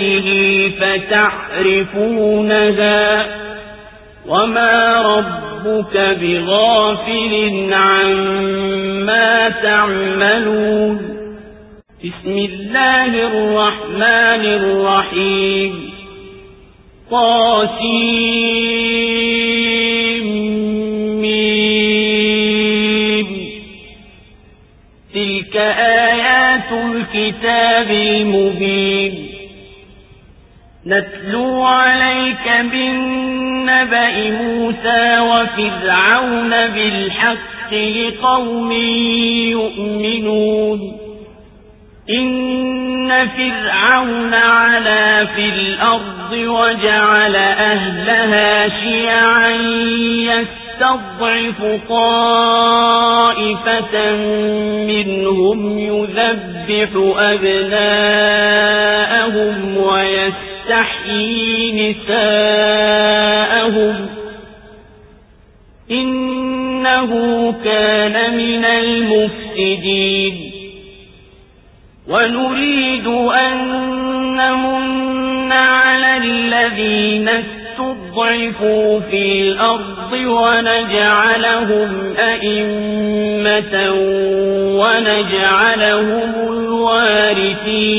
آياته فتعرفونها وما ربك بغافل عما تعملون بسم الله الرحمن الرحيم طاسيم تلك آيات الكتاب المبين نتلو عليك بالنبأ موسى وفرعون بالحق لقوم يؤمنون. إن فرعون علا في الأرض وجعل أهلها شيعا يستضعف طائفة منهم يذبح أبناءهم ويستحيي نساءهم إنه كان من المفسدين ونريد أن نمن على الذين استضعفوا في الأرض ونجعلهم أئمة ونجعلهم الوارثين